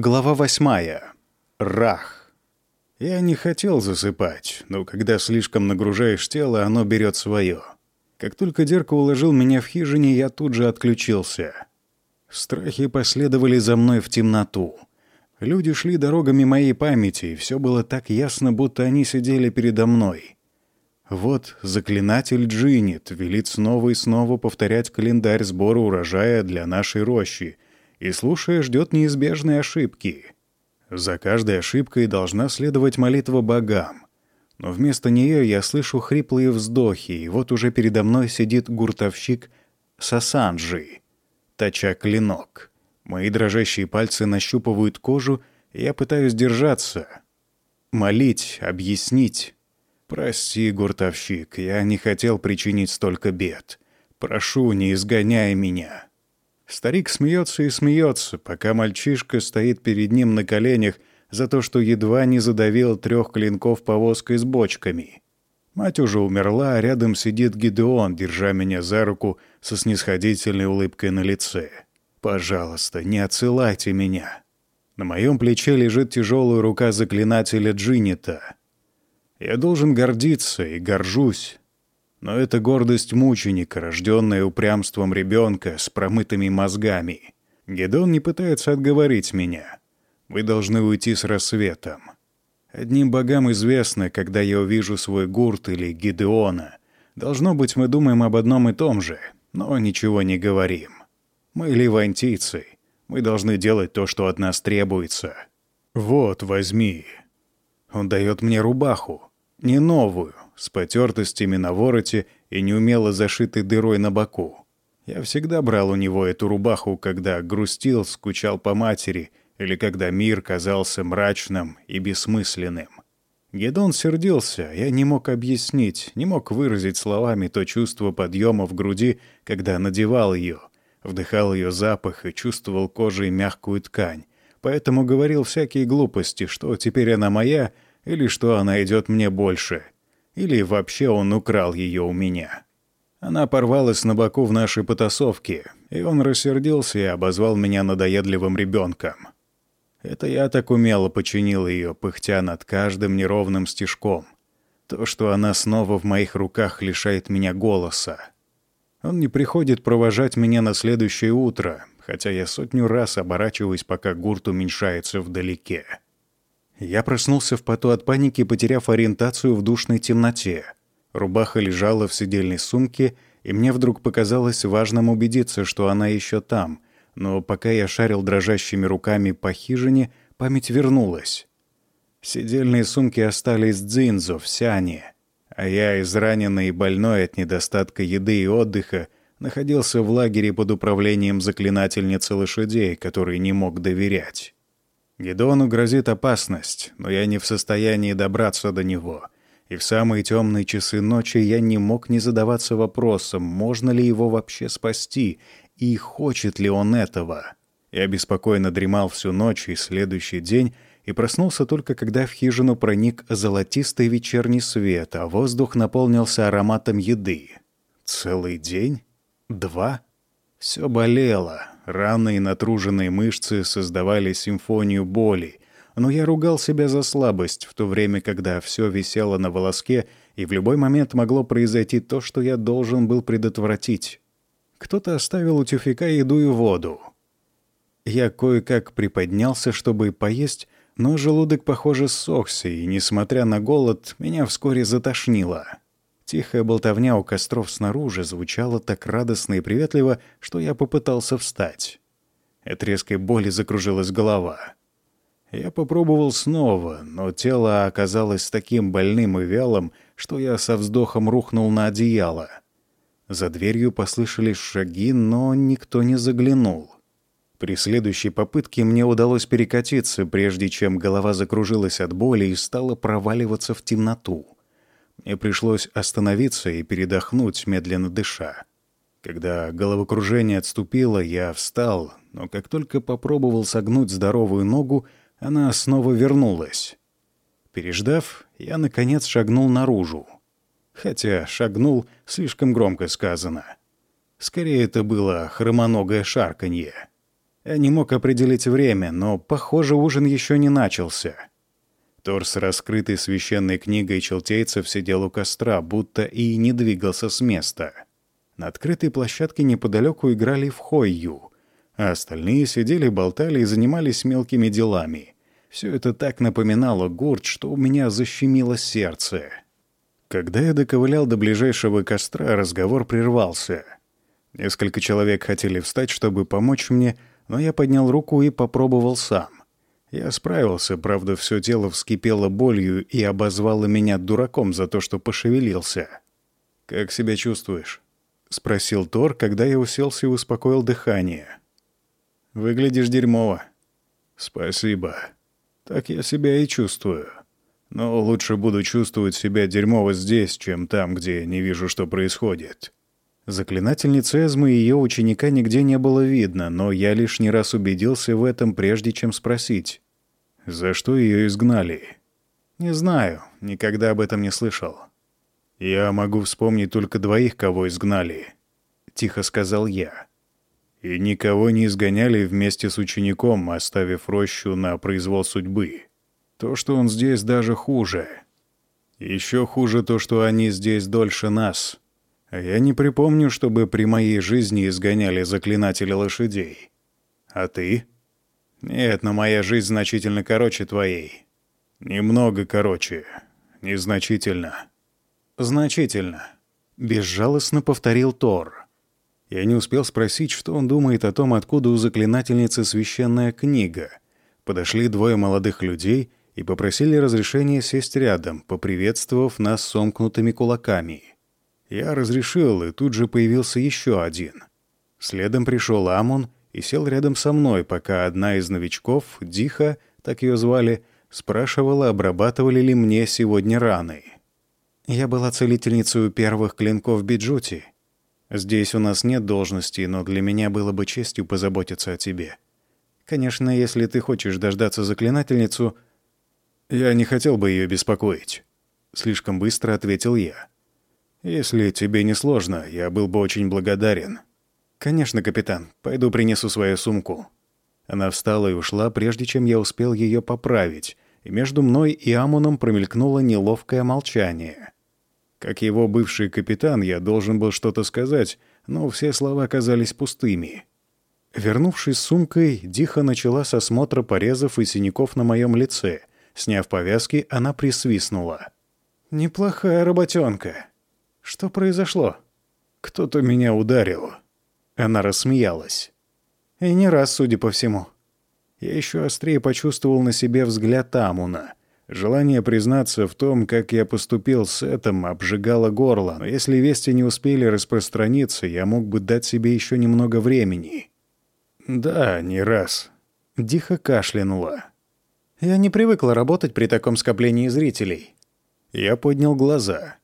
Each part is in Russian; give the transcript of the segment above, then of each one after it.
Глава восьмая. Рах. Я не хотел засыпать, но когда слишком нагружаешь тело, оно берет свое. Как только Дерка уложил меня в хижине, я тут же отключился. Страхи последовали за мной в темноту. Люди шли дорогами моей памяти, и все было так ясно, будто они сидели передо мной. Вот заклинатель Джинит велит снова и снова повторять календарь сбора урожая для нашей рощи — и, слушая, ждет неизбежной ошибки. За каждой ошибкой должна следовать молитва богам. Но вместо нее я слышу хриплые вздохи, и вот уже передо мной сидит гуртовщик Сасанджи, точа клинок. Мои дрожащие пальцы нащупывают кожу, и я пытаюсь держаться. Молить, объяснить. «Прости, гуртовщик, я не хотел причинить столько бед. Прошу, не изгоняй меня». Старик смеется и смеется, пока мальчишка стоит перед ним на коленях за то, что едва не задавил трех клинков повозкой с бочками. Мать уже умерла, а рядом сидит Гидеон, держа меня за руку со снисходительной улыбкой на лице. «Пожалуйста, не отсылайте меня». На моем плече лежит тяжелая рука заклинателя Джинита. Я должен гордиться и горжусь, но это гордость мученика, рожденная упрямством ребенка с промытыми мозгами. Гедон не пытается отговорить меня. Вы должны уйти с рассветом. Одним богам известно, когда я увижу свой гурт или Гидеона. Должно быть, мы думаем об одном и том же, но ничего не говорим. Мы левантийцы. Мы должны делать то, что от нас требуется. Вот, возьми. Он дает мне рубаху. Не новую, с потертостями на вороте и неумело зашитой дырой на боку. Я всегда брал у него эту рубаху, когда грустил, скучал по матери или когда мир казался мрачным и бессмысленным. Гедон сердился, я не мог объяснить, не мог выразить словами то чувство подъема в груди, когда надевал ее, вдыхал ее запах и чувствовал кожей мягкую ткань, поэтому говорил всякие глупости, что теперь она моя или что она идет мне больше — или вообще он украл ее у меня. Она порвалась на боку в нашей потасовке, и он рассердился и обозвал меня надоедливым ребенком. Это я так умело починил ее, пыхтя над каждым неровным стежком. То, что она снова в моих руках лишает меня голоса. Он не приходит провожать меня на следующее утро, хотя я сотню раз оборачиваюсь, пока гурт уменьшается вдалеке. Я проснулся в поту от паники, потеряв ориентацию в душной темноте. Рубаха лежала в сидельной сумке, и мне вдруг показалось важным убедиться, что она еще там. Но пока я шарил дрожащими руками по хижине, память вернулась. Сидельные сумки остались дзинзо в сяне, а я, израненный и больной от недостатка еды и отдыха, находился в лагере под управлением заклинательницы лошадей, которой не мог доверять. Гедону грозит опасность, но я не в состоянии добраться до него. И в самые темные часы ночи я не мог не задаваться вопросом, можно ли его вообще спасти, и хочет ли он этого. Я беспокойно дремал всю ночь и следующий день, и проснулся только когда в хижину проник золотистый вечерний свет, а воздух наполнился ароматом еды. Целый день? Два? Все болело. Раны и натруженные мышцы создавали симфонию боли, но я ругал себя за слабость, в то время, когда все висело на волоске, и в любой момент могло произойти то, что я должен был предотвратить. Кто-то оставил у тюфика еду и воду. Я кое-как приподнялся, чтобы поесть, но желудок, похоже, ссохся, и, несмотря на голод, меня вскоре затошнило. Тихая болтовня у костров снаружи звучала так радостно и приветливо, что я попытался встать. От резкой боли закружилась голова. Я попробовал снова, но тело оказалось таким больным и вялым, что я со вздохом рухнул на одеяло. За дверью послышались шаги, но никто не заглянул. При следующей попытке мне удалось перекатиться, прежде чем голова закружилась от боли и стала проваливаться в темноту. Мне пришлось остановиться и передохнуть, медленно дыша. Когда головокружение отступило, я встал, но как только попробовал согнуть здоровую ногу, она снова вернулась. Переждав, я, наконец, шагнул наружу. Хотя шагнул слишком громко сказано. Скорее, это было хромоногое шарканье. Я не мог определить время, но, похоже, ужин еще не начался. Тор с раскрытой священной книгой челтейцев сидел у костра, будто и не двигался с места. На открытой площадке неподалеку играли в хойю, а остальные сидели, болтали и занимались мелкими делами. Все это так напоминало гурт, что у меня защемило сердце. Когда я доковылял до ближайшего костра, разговор прервался. Несколько человек хотели встать, чтобы помочь мне, но я поднял руку и попробовал сам. Я справился, правда, все тело вскипело болью и обозвало меня дураком за то, что пошевелился. «Как себя чувствуешь?» — спросил Тор, когда я уселся и успокоил дыхание. «Выглядишь дерьмово». «Спасибо. Так я себя и чувствую. Но лучше буду чувствовать себя дерьмово здесь, чем там, где не вижу, что происходит». Заклинательницы Эзмы и ее ученика нигде не было видно, но я лишний раз убедился в этом, прежде чем спросить. За что ее изгнали? Не знаю, никогда об этом не слышал. Я могу вспомнить только двоих, кого изгнали, тихо сказал я. И никого не изгоняли вместе с учеником, оставив рощу на произвол судьбы. То, что он здесь, даже хуже. Еще хуже то, что они здесь дольше нас. Я не припомню, чтобы при моей жизни изгоняли заклинатели лошадей. А ты? Нет, но моя жизнь значительно короче твоей. Немного короче. Незначительно. Значительно. Безжалостно повторил Тор. Я не успел спросить, что он думает о том, откуда у заклинательницы священная книга. Подошли двое молодых людей и попросили разрешения сесть рядом, поприветствовав нас сомкнутыми кулаками. Я разрешил, и тут же появился еще один. Следом пришел Амон и сел рядом со мной, пока одна из новичков, Диха, так ее звали, спрашивала, обрабатывали ли мне сегодня раны. Я была целительницей у первых клинков Биджути. Здесь у нас нет должности, но для меня было бы честью позаботиться о тебе. Конечно, если ты хочешь дождаться заклинательницу, я не хотел бы ее беспокоить. Слишком быстро ответил я. «Если тебе не сложно, я был бы очень благодарен». «Конечно, капитан. Пойду принесу свою сумку». Она встала и ушла, прежде чем я успел ее поправить, и между мной и Амуном промелькнуло неловкое молчание. Как его бывший капитан, я должен был что-то сказать, но все слова оказались пустыми. Вернувшись с сумкой, Диха начала с осмотра порезов и синяков на моем лице. Сняв повязки, она присвистнула. «Неплохая работенка. Что произошло? Кто-то меня ударил. Она рассмеялась. И не раз, судя по всему. Я еще острее почувствовал на себе взгляд Амуна. Желание признаться в том, как я поступил с этим, обжигало горло, но если вести не успели распространиться, я мог бы дать себе еще немного времени. Да, не раз. Диха кашлянула. Я не привыкла работать при таком скоплении зрителей. Я поднял глаза.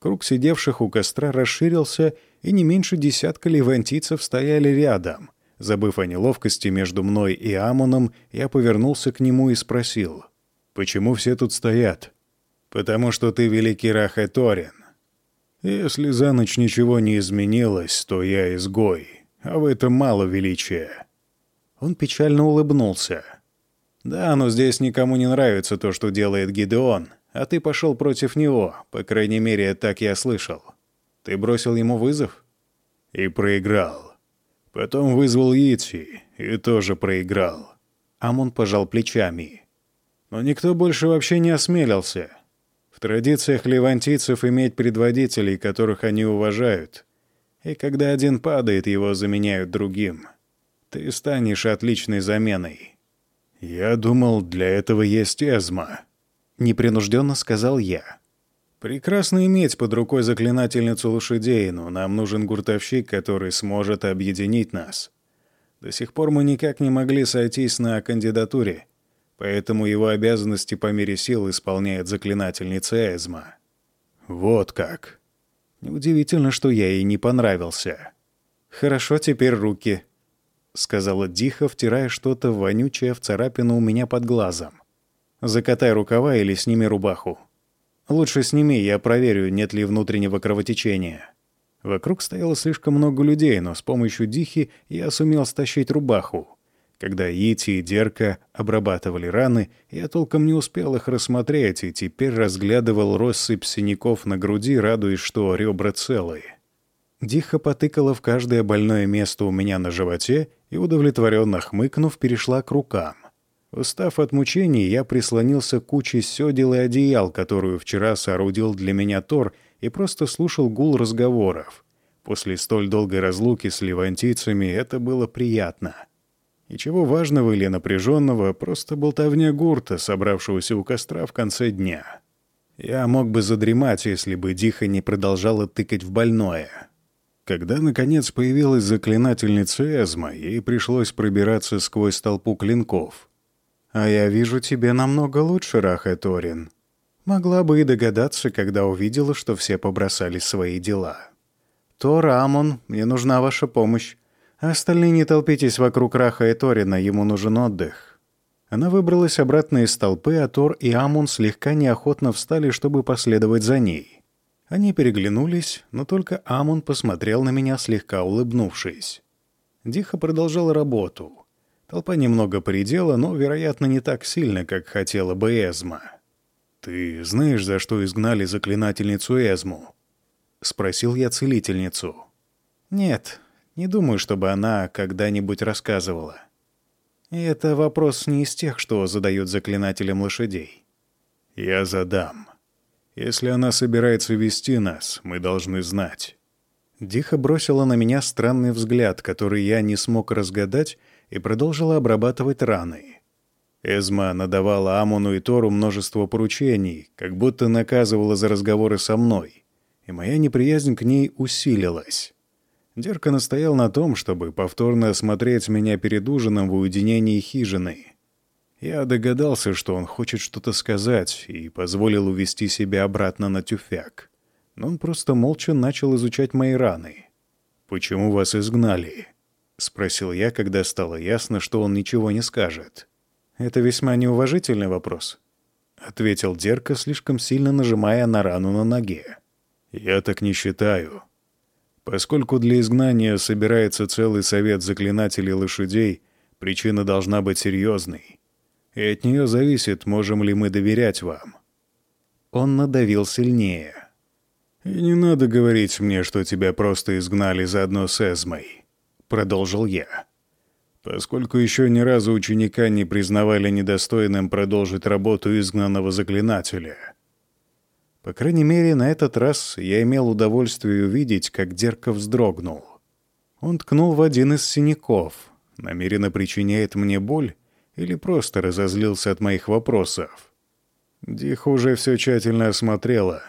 Круг сидевших у костра расширился, и не меньше десятка левантийцев стояли рядом. Забыв о неловкости между мной и Амоном, я повернулся к нему и спросил. «Почему все тут стоят?» «Потому что ты великий Рахеторин. Если за ночь ничего не изменилось, то я изгой, а в этом мало величия». Он печально улыбнулся. «Да, но здесь никому не нравится то, что делает Гидеон а ты пошел против него, по крайней мере, так я слышал. Ты бросил ему вызов? И проиграл. Потом вызвал Ити и тоже проиграл. Амон пожал плечами. Но никто больше вообще не осмелился. В традициях левантийцев иметь предводителей, которых они уважают. И когда один падает, его заменяют другим. Ты станешь отличной заменой. Я думал, для этого есть Эзма непринужденно сказал я. «Прекрасно иметь под рукой заклинательницу лошадей, но нам нужен гуртовщик, который сможет объединить нас. До сих пор мы никак не могли сойтись на кандидатуре, поэтому его обязанности по мере сил исполняет заклинательница Эзма». «Вот как». Неудивительно, что я ей не понравился. «Хорошо, теперь руки», — сказала Диха, втирая что-то вонючее в царапину у меня под глазом. Закатай рукава или сними рубаху. Лучше сними, я проверю, нет ли внутреннего кровотечения. Вокруг стояло слишком много людей, но с помощью Дихи я сумел стащить рубаху. Когда Ити и Дерка обрабатывали раны, я толком не успел их рассмотреть и теперь разглядывал россыпь синяков на груди, радуясь, что ребра целые. Диха потыкала в каждое больное место у меня на животе и, удовлетворенно хмыкнув, перешла к рукам. Устав от мучений, я прислонился к куче сёдел и одеял, которую вчера соорудил для меня Тор, и просто слушал гул разговоров. После столь долгой разлуки с левантийцами это было приятно. Ничего важного или напряженного, просто болтовня гурта, собравшегося у костра в конце дня. Я мог бы задремать, если бы Диха не продолжала тыкать в больное. Когда, наконец, появилась заклинательница Эзма, ей пришлось пробираться сквозь толпу клинков. «А я вижу тебе намного лучше, Раха Торин. Могла бы и догадаться, когда увидела, что все побросали свои дела. Тор, Амон, мне нужна ваша помощь. А остальные не толпитесь вокруг Раха и Торина, ему нужен отдых». Она выбралась обратно из толпы, а Тор и Амон слегка неохотно встали, чтобы последовать за ней. Они переглянулись, но только Амон посмотрел на меня, слегка улыбнувшись. Диха продолжал работу. Толпа немного поредела, но, вероятно, не так сильно, как хотела бы Эзма. «Ты знаешь, за что изгнали заклинательницу Эзму?» — спросил я целительницу. «Нет, не думаю, чтобы она когда-нибудь рассказывала. И это вопрос не из тех, что задают заклинателям лошадей». «Я задам», если она собирается вести нас, мы должны знать». Диха бросила на меня странный взгляд, который я не смог разгадать, и продолжила обрабатывать раны. Эзма надавала Амону и Тору множество поручений, как будто наказывала за разговоры со мной, и моя неприязнь к ней усилилась. Дерка настоял на том, чтобы повторно осмотреть меня перед ужином в уединении хижины. Я догадался, что он хочет что-то сказать, и позволил увести себя обратно на тюфяк. Но он просто молча начал изучать мои раны. «Почему вас изгнали?» — спросил я, когда стало ясно, что он ничего не скажет. «Это весьма неуважительный вопрос», — ответил Дерка, слишком сильно нажимая на рану на ноге. «Я так не считаю. Поскольку для изгнания собирается целый совет заклинателей лошадей, причина должна быть серьезной и от нее зависит, можем ли мы доверять вам». Он надавил сильнее. «И не надо говорить мне, что тебя просто изгнали заодно с Эзмой», — продолжил я. «Поскольку еще ни разу ученика не признавали недостойным продолжить работу изгнанного заклинателя». По крайней мере, на этот раз я имел удовольствие увидеть, как Дерка вздрогнул. Он ткнул в один из синяков, намеренно причиняет мне боль или просто разозлился от моих вопросов. Диха уже все тщательно осмотрела.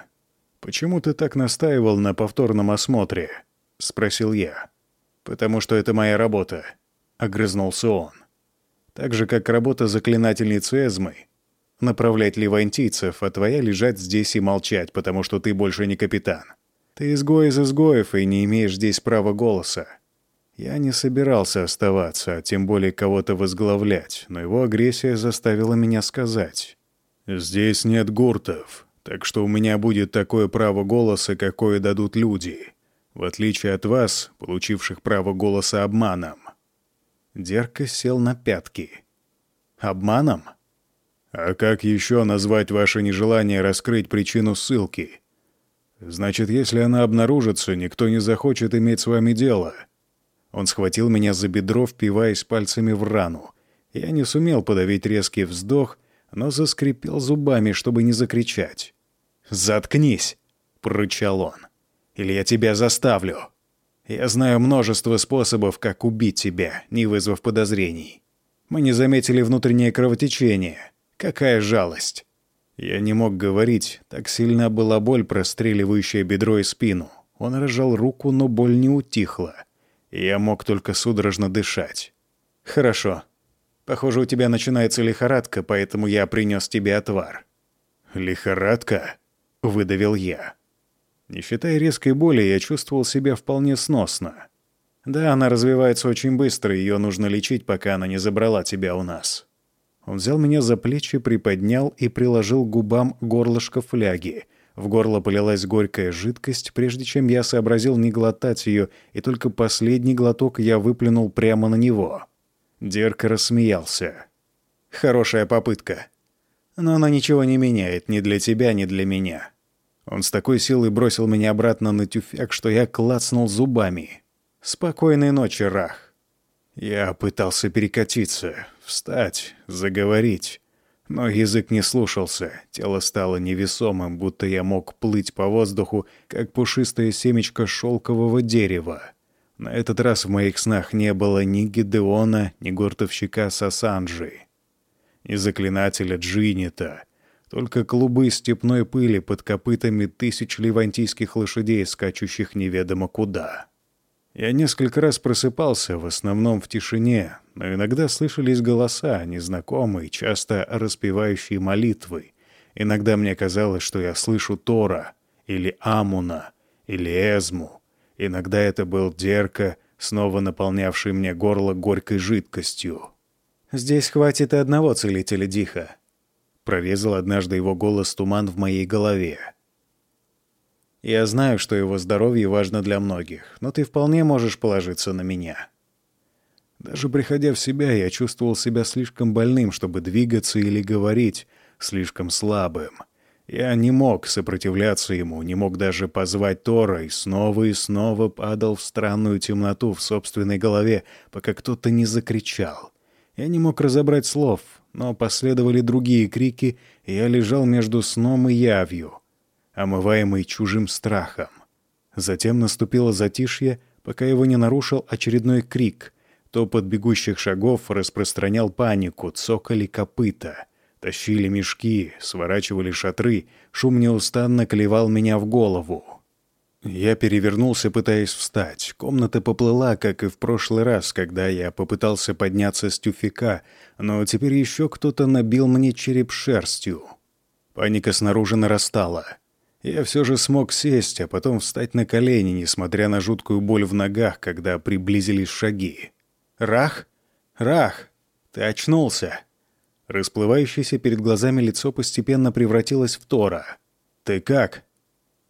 «Почему ты так настаивал на повторном осмотре?» — спросил я. «Потому что это моя работа», — огрызнулся он. «Так же, как работа заклинательницы Эзмы. Направлять левантийцев, а твоя лежать здесь и молчать, потому что ты больше не капитан. Ты изгой из изгоев и не имеешь здесь права голоса. Я не собирался оставаться, а тем более кого-то возглавлять, но его агрессия заставила меня сказать. «Здесь нет гуртов, так что у меня будет такое право голоса, какое дадут люди, в отличие от вас, получивших право голоса обманом». Дерка сел на пятки. «Обманом?» «А как еще назвать ваше нежелание раскрыть причину ссылки?» «Значит, если она обнаружится, никто не захочет иметь с вами дело». Он схватил меня за бедро, впиваясь пальцами в рану. Я не сумел подавить резкий вздох, но заскрипел зубами, чтобы не закричать. «Заткнись!» — прорычал он. «Или я тебя заставлю. Я знаю множество способов, как убить тебя, не вызвав подозрений. Мы не заметили внутреннее кровотечение. Какая жалость!» Я не мог говорить, так сильна была боль, простреливающая бедро и спину. Он разжал руку, но боль не утихла я мог только судорожно дышать. «Хорошо. Похоже, у тебя начинается лихорадка, поэтому я принес тебе отвар». «Лихорадка?» — выдавил я. Не считая резкой боли, я чувствовал себя вполне сносно. Да, она развивается очень быстро, ее нужно лечить, пока она не забрала тебя у нас. Он взял меня за плечи, приподнял и приложил к губам горлышко фляги, в горло полилась горькая жидкость, прежде чем я сообразил не глотать ее, и только последний глоток я выплюнул прямо на него. Дерка рассмеялся. «Хорошая попытка. Но она ничего не меняет ни для тебя, ни для меня». Он с такой силой бросил меня обратно на тюфяк, что я клацнул зубами. «Спокойной ночи, Рах». Я пытался перекатиться, встать, заговорить. Но язык не слушался, тело стало невесомым, будто я мог плыть по воздуху, как пушистое семечко шелкового дерева. На этот раз в моих снах не было ни Гидеона, ни гуртовщика Сасанджи, ни заклинателя Джинита, только клубы степной пыли под копытами тысяч ливантийских лошадей, скачущих неведомо куда. Я несколько раз просыпался, в основном в тишине, но иногда слышались голоса, незнакомые, часто распевающие молитвы. Иногда мне казалось, что я слышу Тора, или Амуна, или Эзму, Иногда это был Дерка, снова наполнявший мне горло горькой жидкостью. «Здесь хватит и одного целителя Диха», — прорезал однажды его голос туман в моей голове. «Я знаю, что его здоровье важно для многих, но ты вполне можешь положиться на меня». Даже приходя в себя, я чувствовал себя слишком больным, чтобы двигаться или говорить, слишком слабым — я не мог сопротивляться ему, не мог даже позвать Тора, и снова и снова падал в странную темноту в собственной голове, пока кто-то не закричал. Я не мог разобрать слов, но последовали другие крики, и я лежал между сном и явью, омываемый чужим страхом. Затем наступило затишье, пока его не нарушил очередной крик. Топот бегущих шагов распространял панику, цокали копыта — Тащили мешки, сворачивали шатры, шум неустанно клевал меня в голову. Я перевернулся, пытаясь встать. Комната поплыла, как и в прошлый раз, когда я попытался подняться с тюфика, но теперь еще кто-то набил мне череп шерстью. Паника снаружи нарастала. Я все же смог сесть, а потом встать на колени, несмотря на жуткую боль в ногах, когда приблизились шаги. «Рах? Рах! Ты очнулся!» Расплывающееся перед глазами лицо постепенно превратилось в Тора. «Ты как?»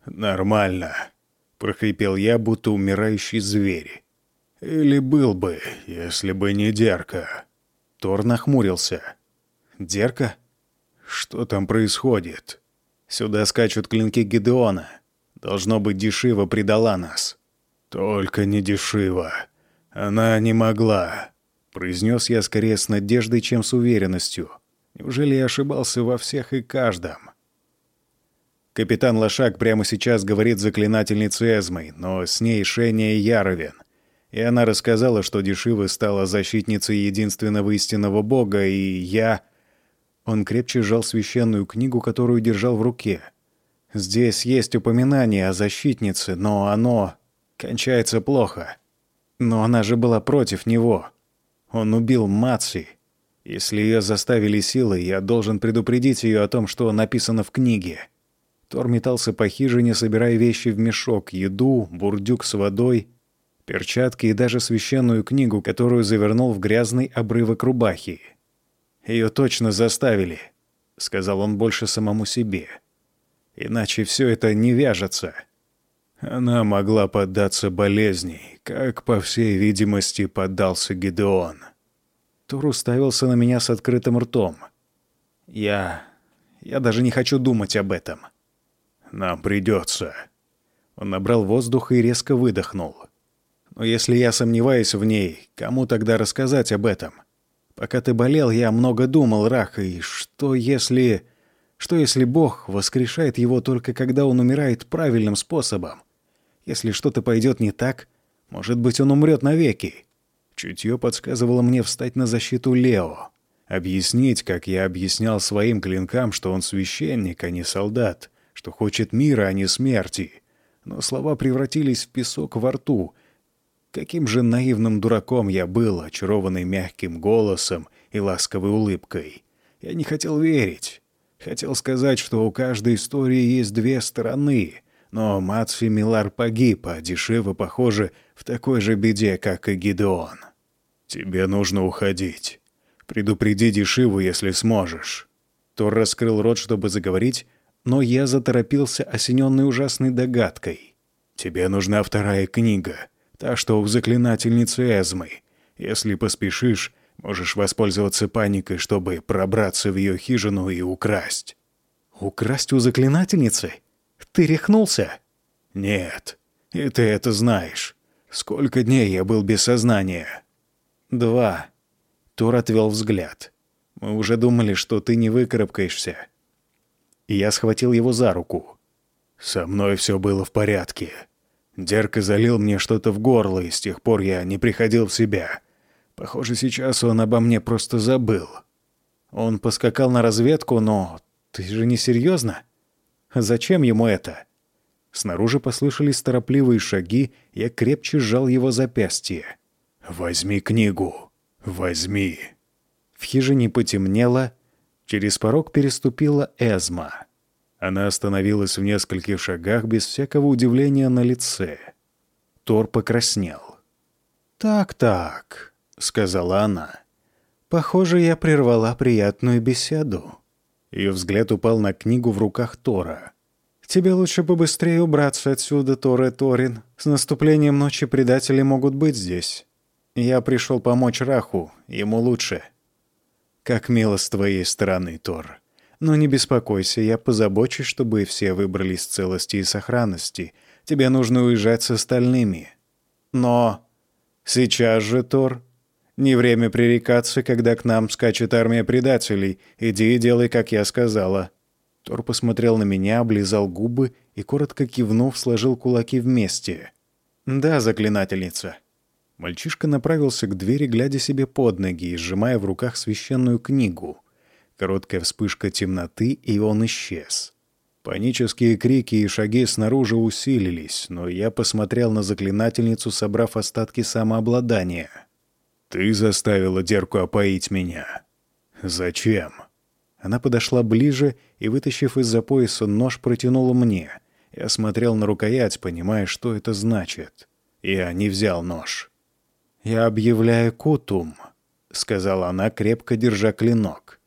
«Нормально», — прохрипел я, будто умирающий зверь. «Или был бы, если бы не Дерка». Тор нахмурился. «Дерка? Что там происходит? Сюда скачут клинки Гедеона. Должно быть, Дешива предала нас». «Только не Дешива. Она не могла произнес я скорее с надеждой, чем с уверенностью. Неужели я ошибался во всех и каждом? Капитан Лошак прямо сейчас говорит заклинательнице Эзмой, но с ней Шения Яровен. И она рассказала, что Дешива стала защитницей единственного истинного бога, и я... Он крепче сжал священную книгу, которую держал в руке. Здесь есть упоминание о защитнице, но оно кончается плохо. Но она же была против него. Он убил Маци. Если ее заставили силой, я должен предупредить ее о том, что написано в книге. Тор метался по хижине, собирая вещи в мешок, еду, бурдюк с водой, перчатки и даже священную книгу, которую завернул в грязный обрывок рубахи. «Ее точно заставили», — сказал он больше самому себе. «Иначе все это не вяжется». Она могла поддаться болезни, как, по всей видимости, поддался Гедеон. Тур уставился на меня с открытым ртом. «Я... я даже не хочу думать об этом». «Нам придется». Он набрал воздух и резко выдохнул. «Но если я сомневаюсь в ней, кому тогда рассказать об этом? Пока ты болел, я много думал, Рах, и что если... Что если Бог воскрешает его только когда он умирает правильным способом? Если что-то пойдет не так, может быть, он умрет навеки. Чутье подсказывало мне встать на защиту Лео. Объяснить, как я объяснял своим клинкам, что он священник, а не солдат, что хочет мира, а не смерти. Но слова превратились в песок во рту. Каким же наивным дураком я был, очарованный мягким голосом и ласковой улыбкой. Я не хотел верить. Хотел сказать, что у каждой истории есть две стороны — но Мацфи Милар погиб, а Дешева, похоже, в такой же беде, как и Гидеон. «Тебе нужно уходить. Предупреди Дешиву, если сможешь». Тор раскрыл рот, чтобы заговорить, но я заторопился, осененный ужасной догадкой. «Тебе нужна вторая книга, та, что у заклинательницы Эзмы. Если поспешишь, Можешь воспользоваться паникой, чтобы пробраться в ее хижину и украсть». «Украсть у заклинательницы? Ты рехнулся?» «Нет, и ты это знаешь. Сколько дней я был без сознания?» «Два». Тор отвел взгляд. «Мы уже думали, что ты не выкарабкаешься». И я схватил его за руку. «Со мной все было в порядке. Дерка залил мне что-то в горло, и с тех пор я не приходил в себя. Похоже, сейчас он обо мне просто забыл». Он поскакал на разведку, но ты же не серьезно? Зачем ему это? Снаружи послышались торопливые шаги, я крепче сжал его запястье. «Возьми книгу. Возьми». В хижине потемнело, через порог переступила Эзма. Она остановилась в нескольких шагах без всякого удивления на лице. Тор покраснел. «Так-так», — сказала она. «Похоже, я прервала приятную беседу». Ее взгляд упал на книгу в руках Тора. «Тебе лучше побыстрее убраться отсюда, Тор и Торин. С наступлением ночи предатели могут быть здесь. Я пришел помочь Раху, ему лучше». «Как мило с твоей стороны, Тор. Но не беспокойся, я позабочусь, чтобы все выбрались в целости и сохранности. Тебе нужно уезжать с остальными. Но сейчас же, Тор, не время пререкаться, когда к нам скачет армия предателей. Иди и делай, как я сказала». Тор посмотрел на меня, облизал губы и, коротко кивнув, сложил кулаки вместе. «Да, заклинательница». Мальчишка направился к двери, глядя себе под ноги и сжимая в руках священную книгу — Короткая вспышка темноты, и он исчез. Панические крики и шаги снаружи усилились, но я посмотрел на заклинательницу, собрав остатки самообладания. «Ты заставила Дерку опоить меня. Зачем?» Она подошла ближе и, вытащив из-за пояса нож, протянула мне. Я смотрел на рукоять, понимая, что это значит. Я не взял нож. «Я объявляю кутум», — сказала она, крепко держа клинок.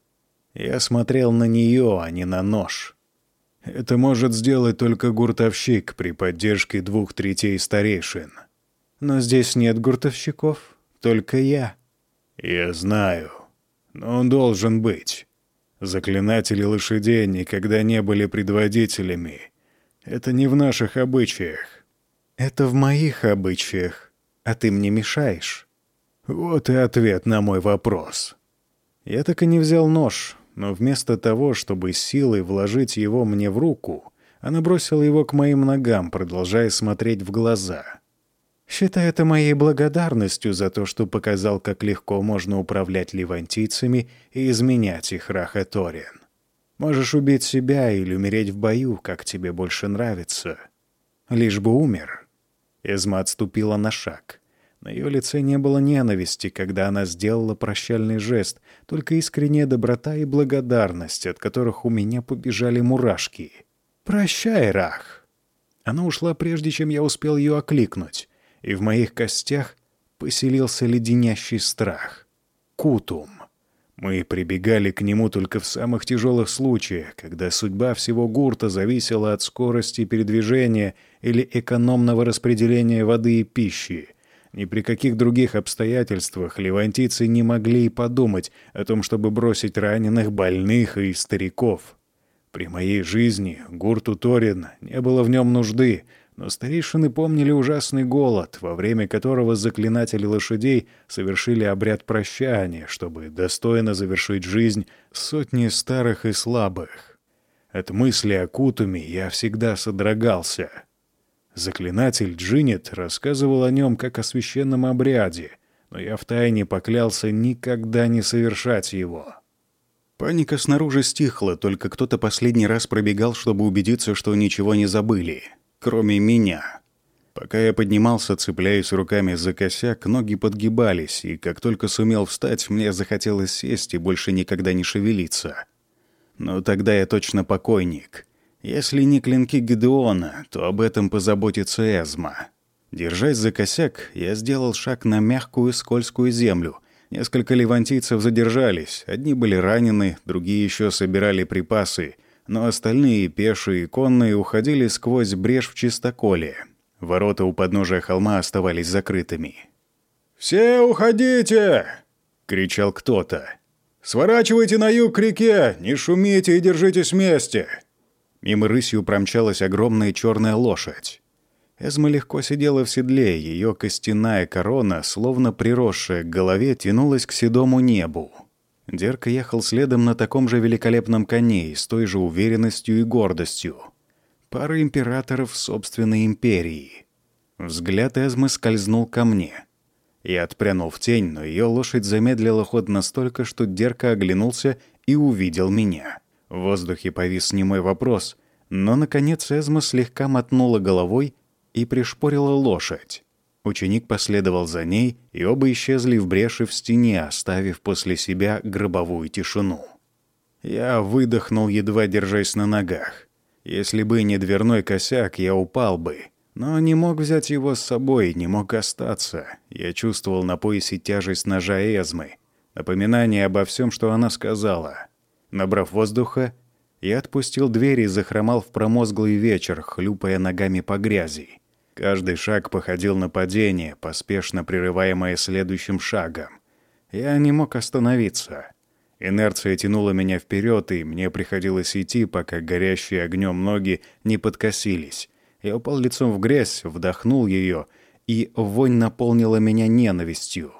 Я смотрел на нее, а не на нож. Это может сделать только гуртовщик при поддержке двух третей старейшин. Но здесь нет гуртовщиков, только я. Я знаю, но он должен быть. Заклинатели лошадей никогда не были предводителями. Это не в наших обычаях. Это в моих обычаях, а ты мне мешаешь. Вот и ответ на мой вопрос. Я так и не взял нож, но вместо того, чтобы силой вложить его мне в руку, она бросила его к моим ногам, продолжая смотреть в глаза. «Считай это моей благодарностью за то, что показал, как легко можно управлять левантийцами и изменять их, Раха Торин. Можешь убить себя или умереть в бою, как тебе больше нравится. Лишь бы умер». Эзма отступила на шаг. На ее лице не было ненависти, когда она сделала прощальный жест, только искренняя доброта и благодарность, от которых у меня побежали мурашки. «Прощай, Рах!» Она ушла, прежде чем я успел ее окликнуть, и в моих костях поселился леденящий страх. Кутум. Мы прибегали к нему только в самых тяжелых случаях, когда судьба всего гурта зависела от скорости передвижения или экономного распределения воды и пищи. Ни при каких других обстоятельствах левантийцы не могли и подумать о том, чтобы бросить раненых, больных и стариков. При моей жизни Гурту Торин не было в нем нужды, но старейшины помнили ужасный голод, во время которого заклинатели лошадей совершили обряд прощания, чтобы достойно завершить жизнь сотни старых и слабых. От мысли о Кутуме я всегда содрогался — Заклинатель Джинет рассказывал о нем как о священном обряде, но я втайне поклялся никогда не совершать его. Паника снаружи стихла, только кто-то последний раз пробегал, чтобы убедиться, что ничего не забыли, кроме меня. Пока я поднимался, цепляясь руками за косяк, ноги подгибались, и как только сумел встать, мне захотелось сесть и больше никогда не шевелиться. Но тогда я точно покойник — если не клинки Гедеона, то об этом позаботится Эзма. Держась за косяк, я сделал шаг на мягкую скользкую землю. Несколько левантийцев задержались. Одни были ранены, другие еще собирали припасы. Но остальные, пешие и конные, уходили сквозь брешь в чистоколе. Ворота у подножия холма оставались закрытыми. «Все уходите!» —— кричал кто-то. «Сворачивайте на юг к реке! Не шумите и держитесь вместе!» Мимо рысью промчалась огромная черная лошадь. Эзма легко сидела в седле, ее костяная корона, словно приросшая к голове, тянулась к седому небу. Дерка ехал следом на таком же великолепном коне с той же уверенностью и гордостью. Пара императоров собственной империи. Взгляд Эзмы скользнул ко мне. Я отпрянул в тень, но ее лошадь замедлила ход настолько, что Дерка оглянулся и увидел меня. В воздухе повис немой вопрос, но, наконец, Эзма слегка мотнула головой и пришпорила лошадь. Ученик последовал за ней, и оба исчезли в бреши в стене, оставив после себя гробовую тишину. Я выдохнул, едва держась на ногах. Если бы не дверной косяк, я упал бы. Но не мог взять его с собой, не мог остаться. Я чувствовал на поясе тяжесть ножа Эзмы, напоминание обо всем, что она сказала. Набрав воздуха, я отпустил дверь и захромал в промозглый вечер, хлюпая ногами по грязи. Каждый шаг походил на падение, поспешно прерываемое следующим шагом. Я не мог остановиться. Инерция тянула меня вперед, и мне приходилось идти, пока горящие огнем ноги не подкосились. Я упал лицом в грязь, вдохнул ее, и вонь наполнила меня ненавистью.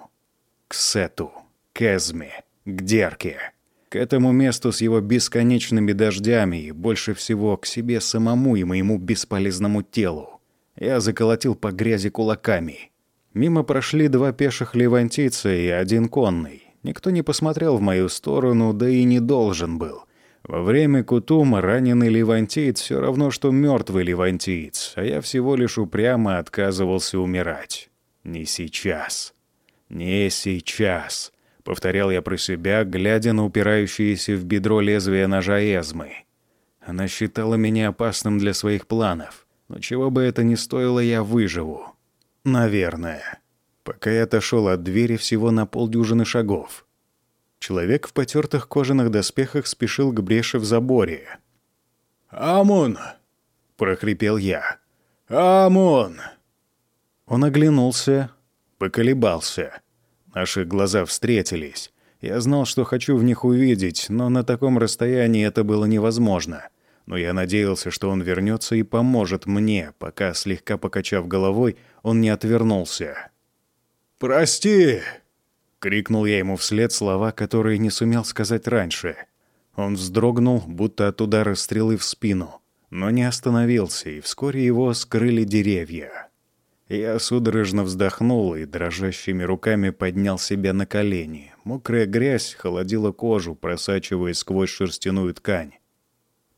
К Сету, к Эзме, к Дерке. К этому месту с его бесконечными дождями и больше всего к себе самому и моему бесполезному телу. Я заколотил по грязи кулаками. Мимо прошли два пеших левантийца и один конный. Никто не посмотрел в мою сторону, да и не должен был. Во время Кутума раненый левантиец все равно, что мертвый левантиец, а я всего лишь упрямо отказывался умирать. Не сейчас. Не сейчас. Повторял я про себя, глядя на упирающееся в бедро лезвие ножа Эзмы. Она считала меня опасным для своих планов. Но чего бы это ни стоило, я выживу. Наверное. Пока я отошел от двери всего на полдюжины шагов. Человек в потертых кожаных доспехах спешил к бреши в заборе. «Амон!» — прохрипел я. «Амон!» Он оглянулся, поколебался. Наши глаза встретились. Я знал, что хочу в них увидеть, но на таком расстоянии это было невозможно но я надеялся, что он вернется и поможет мне, пока, слегка покачав головой, он не отвернулся. «Прости!» — крикнул я ему вслед слова, которые не сумел сказать раньше. Он вздрогнул, будто от удара стрелы в спину, но не остановился, и вскоре его скрыли деревья. Я судорожно вздохнул и дрожащими руками поднял себя на колени. Мокрая грязь холодила кожу, просачиваясь сквозь шерстяную ткань.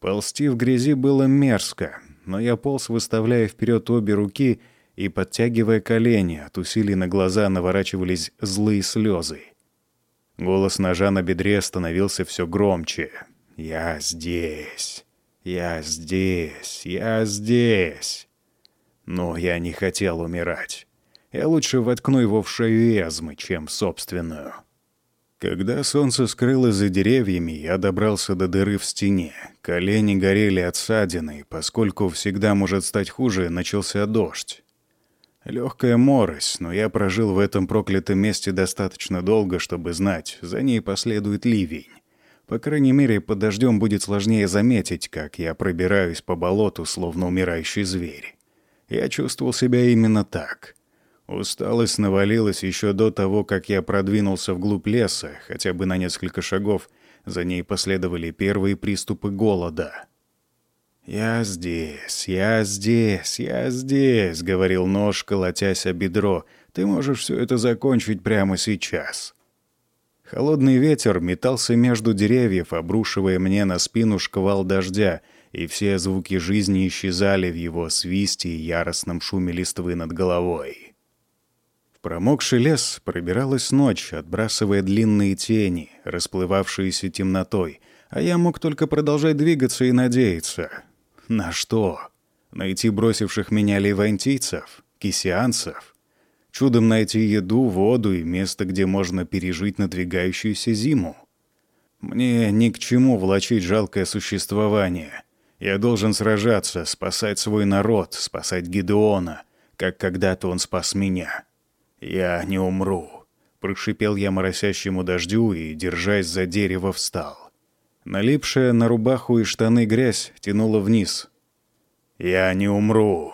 Ползти в грязи было мерзко, но я полз, выставляя вперед обе руки и подтягивая колени, от усилий на глаза наворачивались злые слезы. Голос ножа на бедре становился все громче. «Я здесь! Я здесь! Я здесь!» Но я не хотел умирать. Я лучше воткну его в шею эзмы, чем собственную. Когда солнце скрылось за деревьями, я добрался до дыры в стене. Колени горели от ссадины, поскольку всегда может стать хуже, начался дождь. Легкая морось, но я прожил в этом проклятом месте достаточно долго, чтобы знать, за ней последует ливень. По крайней мере, под дождем будет сложнее заметить, как я пробираюсь по болоту, словно умирающий зверь. Я чувствовал себя именно так. Усталость навалилась еще до того, как я продвинулся вглубь леса, хотя бы на несколько шагов. За ней последовали первые приступы голода. «Я здесь, я здесь, я здесь», — говорил нож, колотясь о бедро. «Ты можешь все это закончить прямо сейчас». Холодный ветер метался между деревьев, обрушивая мне на спину шквал дождя, и все звуки жизни исчезали в его свисте и яростном шуме листвы над головой промокший лес пробиралась ночь, отбрасывая длинные тени, расплывавшиеся темнотой, а я мог только продолжать двигаться и надеяться. На что? Найти бросивших меня левантийцев? Кисианцев? Чудом найти еду, воду и место, где можно пережить надвигающуюся зиму? Мне ни к чему влачить жалкое существование. Я должен сражаться, спасать свой народ, спасать Гедеона, как когда-то он спас меня. «Я не умру», — Прошипел я моросящему дождю и, держась за дерево, встал. Налипшая на рубаху и штаны грязь тянула вниз. «Я не умру!»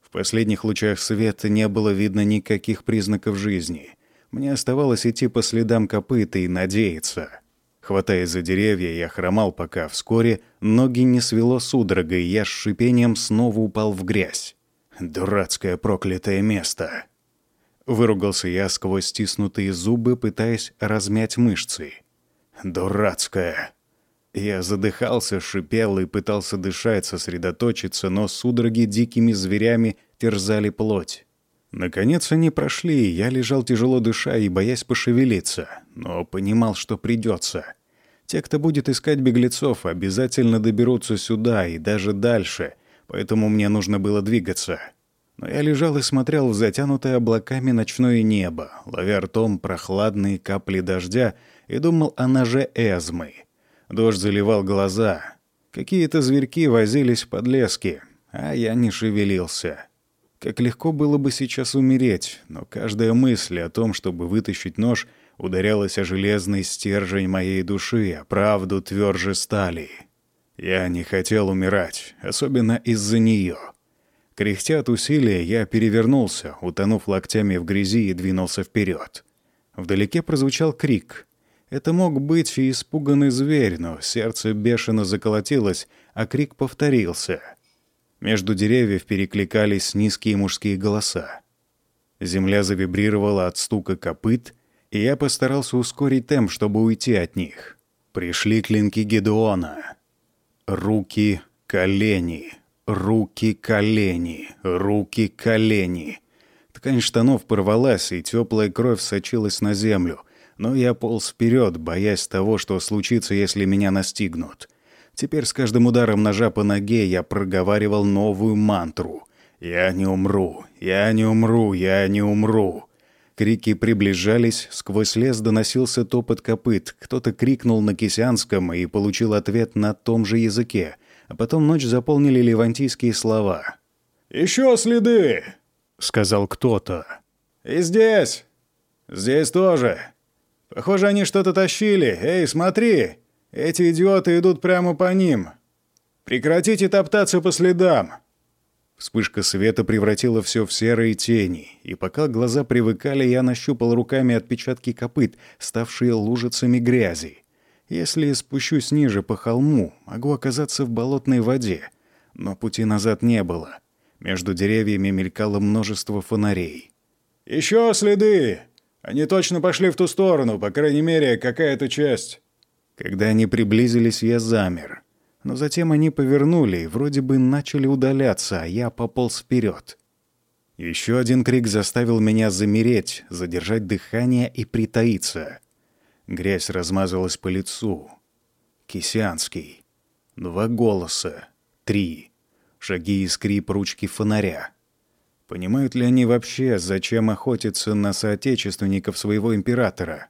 В последних лучах света не было видно никаких признаков жизни. Мне оставалось идти по следам копыта и надеяться. Хватаясь за деревья, я хромал, пока вскоре ноги не свело судорогой, и я с шипением снова упал в грязь. Дурацкое проклятое место. Выругался я сквозь стиснутые зубы, пытаясь размять мышцы. Дурацкое. Я задыхался, шипел и пытался дышать, сосредоточиться, но судороги дикими зверями терзали плоть. Наконец они прошли, и я лежал тяжело дыша и боясь пошевелиться, но понимал, что придется. Те, кто будет искать беглецов, обязательно доберутся сюда и даже дальше, поэтому мне нужно было двигаться. Но я лежал и смотрел в затянутое облаками ночное небо, ловя ртом прохладные капли дождя, и думал о ноже Эзмы — Дождь заливал глаза. Какие-то зверьки возились в подлеске, а я не шевелился. Как легко было бы сейчас умереть, но каждая мысль о том, чтобы вытащить нож, ударялась о железный стержень моей души, а правду тверже стали. Я не хотел умирать, особенно из-за нее. Кряхтя от усилия, я перевернулся, утонув локтями в грязи и двинулся вперед. Вдалеке прозвучал крик. Это мог быть и испуганный зверь, но сердце бешено заколотилось, а крик повторился. Между деревьев перекликались низкие мужские голоса. Земля завибрировала от стука копыт, и я постарался ускорить темп, чтобы уйти от них. Пришли клинки Гедеона. Руки, колени, руки, колени, руки, колени. Ткань штанов порвалась, и теплая кровь сочилась на землю, но я полз вперед, боясь того, что случится, если меня настигнут. Теперь с каждым ударом ножа по ноге я проговаривал новую мантру. «Я не умру! Я не умру! Я не умру!» Крики приближались, сквозь лес доносился топот копыт. Кто-то крикнул на кисянском и получил ответ на том же языке. А потом ночь заполнили левантийские слова. «Еще следы!» — сказал кто-то. «И здесь! Здесь тоже! Похоже, они что-то тащили. Эй, смотри! Эти идиоты идут прямо по ним. Прекратите топтаться по следам!» Вспышка света превратила все в серые тени, и пока глаза привыкали, я нащупал руками отпечатки копыт, ставшие лужицами грязи. Если спущусь ниже по холму, могу оказаться в болотной воде. Но пути назад не было. Между деревьями мелькало множество фонарей. «Еще следы!» Они точно пошли в ту сторону, по крайней мере, какая-то часть. Когда они приблизились, я замер. Но затем они повернули и вроде бы начали удаляться, а я пополз вперед. Еще один крик заставил меня замереть, задержать дыхание и притаиться. Грязь размазалась по лицу. Кисянский. Два голоса. Три. Шаги и скрип ручки фонаря. Понимают ли они вообще, зачем охотиться на соотечественников своего императора?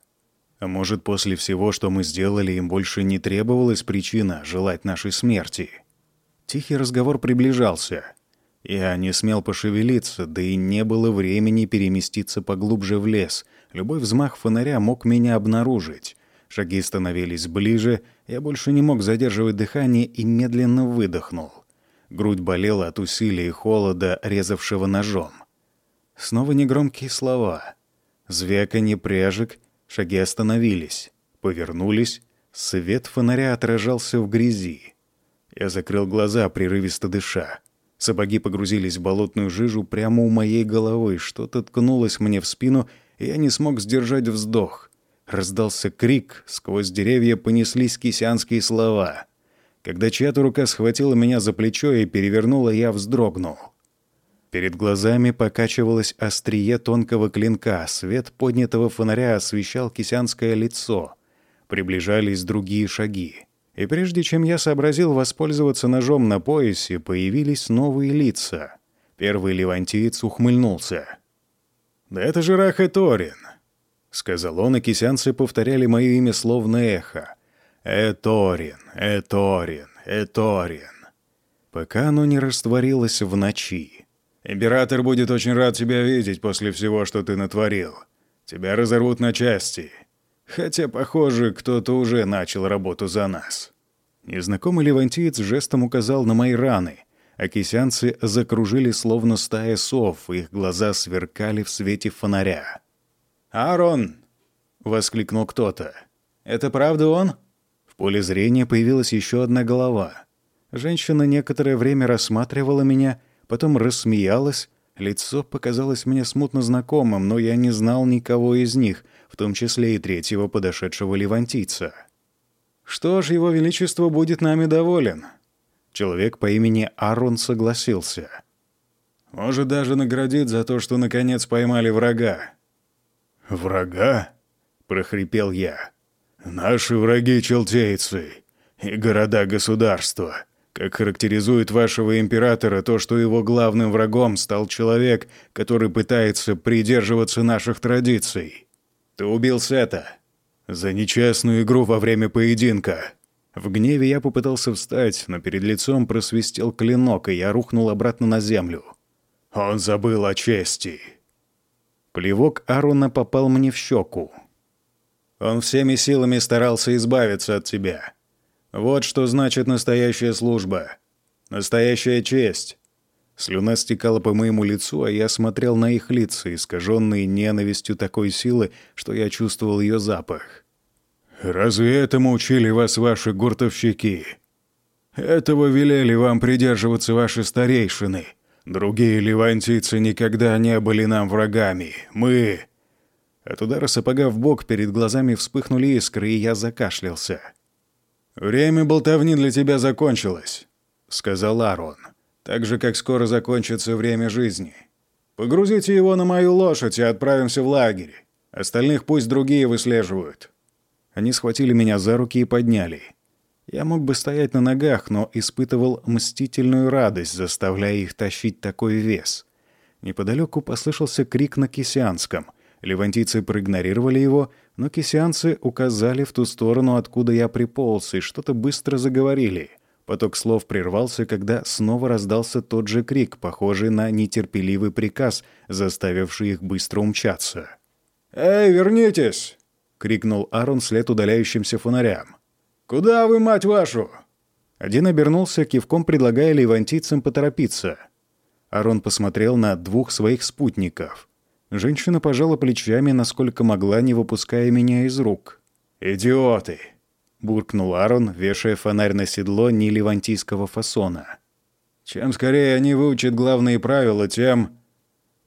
А может, после всего, что мы сделали, им больше не требовалась причина желать нашей смерти? Тихий разговор приближался. Я не смел пошевелиться, да и не было времени переместиться поглубже в лес. Любой взмах фонаря мог меня обнаружить. Шаги становились ближе, я больше не мог задерживать дыхание и медленно выдохнул. Грудь болела от усилий и холода, резавшего ножом. Снова негромкие слова. Звяканье пряжек, шаги остановились, повернулись, свет фонаря отражался в грязи. Я закрыл глаза, прерывисто дыша. Сапоги погрузились в болотную жижу прямо у моей головы, что-то ткнулось мне в спину, и я не смог сдержать вздох. Раздался крик, сквозь деревья понеслись кисянские слова. Когда чья-то рука схватила меня за плечо и перевернула, я вздрогнул. Перед глазами покачивалось острие тонкого клинка, свет поднятого фонаря освещал кисянское лицо. Приближались другие шаги. И прежде чем я сообразил воспользоваться ножом на поясе, появились новые лица. Первый левантиец ухмыльнулся. «Да это же Рахеторин!» — сказал он, и кисянцы повторяли мое имя словно эхо. Эторин, Эторин, Эторин. Пока оно не растворилось в ночи. «Император будет очень рад тебя видеть после всего, что ты натворил», — Тебя разорвут на части. Хотя, похоже, кто-то уже начал работу за нас». Незнакомый левантиец жестом указал на мои раны, а кисянцы закружили словно стая сов, их глаза сверкали в свете фонаря. «Аарон!» — воскликнул кто-то. «Это правда он?» В поле зрения появилась еще одна голова. Женщина некоторое время рассматривала меня, потом рассмеялась. Лицо показалось мне смутно знакомым, но я не знал никого из них, в том числе и третьего подошедшего левантийца. «Что ж, его величество будет нами доволен». Человек по имени Арон согласился. «Может, даже наградить за то, что наконец поймали врага». «Врага?» — прохрипел я. «Наши враги — челтейцы и города-государства. Как характеризует вашего императора то, что его главным врагом стал человек, который пытается придерживаться наших традиций. Ты убил Сета. За нечестную игру во время поединка. В гневе я попытался встать, но перед лицом просвистел клинок, и я рухнул обратно на землю. Он забыл о чести. Плевок Арона попал мне в щеку. Он всеми силами старался избавиться от тебя. Вот что значит настоящая служба. Настоящая честь. Слюна стекала по моему лицу, а я смотрел на их лица, искаженные ненавистью такой силы, что я чувствовал ее запах. «Разве этому учили вас ваши гуртовщики? Этого велели вам придерживаться ваши старейшины. Другие левантийцы никогда не были нам врагами. Мы...» От удара сапога в бок перед глазами вспыхнули искры, и я закашлялся. «Время болтовни для тебя закончилось», — сказал Арон. «Так же, как скоро закончится время жизни. Погрузите его на мою лошадь и отправимся в лагерь. Остальных пусть другие выслеживают». Они схватили меня за руки и подняли. Я мог бы стоять на ногах, но испытывал мстительную радость, заставляя их тащить такой вес. Неподалеку послышался крик на кисянском. Левантийцы проигнорировали его, но кисянцы указали в ту сторону, откуда я приполз, и что-то быстро заговорили. Поток слов прервался, когда снова раздался тот же крик, похожий на нетерпеливый приказ, заставивший их быстро умчаться. «Эй, вернитесь!» — крикнул Арон след удаляющимся фонарям. «Куда вы, мать вашу?» Один обернулся, кивком предлагая левантийцам поторопиться. Арон посмотрел на двух своих спутников. Женщина пожала плечами, насколько могла, не выпуская меня из рук. «Идиоты!» — буркнул Арон, вешая фонарь на седло нелевантийского фасона. «Чем скорее они выучат главные правила, тем...»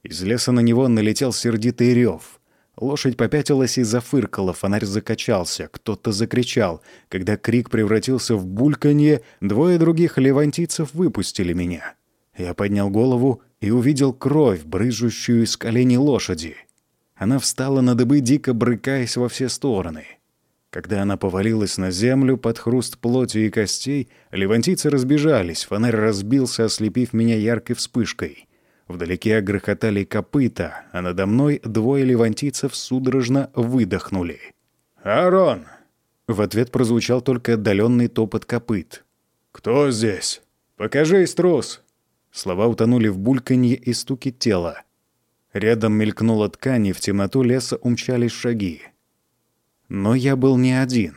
Из леса на него налетел сердитый рев. Лошадь попятилась и зафыркала, фонарь закачался, кто-то закричал. Когда крик превратился в бульканье, двое других левантийцев выпустили меня. Я поднял голову и увидел кровь, брызжущую из коленей лошади. Она встала на дыбы, дико брыкаясь во все стороны. Когда она повалилась на землю под хруст плоти и костей, левантийцы разбежались, фонарь разбился, ослепив меня яркой вспышкой. Вдалеке грохотали копыта, а надо мной двое левантийцев судорожно выдохнули. «Арон!» В ответ прозвучал только отдаленный топот копыт. «Кто здесь?» «Покажись, трус!» Слова утонули в бульканье и стуке тела. Рядом мелькнула ткань, и в темноту леса умчались шаги. Но я был не один.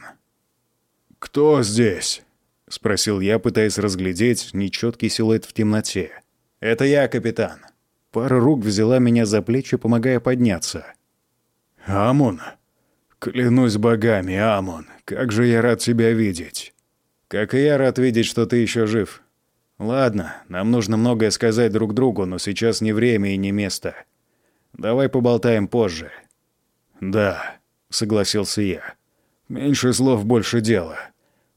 «Кто здесь?» — спросил я, пытаясь разглядеть нечеткий силуэт в темноте. «Это я, капитан». Пара рук взяла меня за плечи, помогая подняться. «Амон? Клянусь богами, Амон, как же я рад тебя видеть». «Как и я рад видеть, что ты еще жив», Ладно, нам нужно многое сказать друг другу, но сейчас не время и не место. Давай поболтаем позже. Да, согласился я. Меньше слов, больше дела.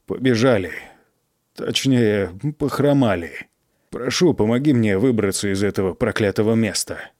Побежали. Точнее, похромали. Прошу, помоги мне выбраться из этого проклятого места.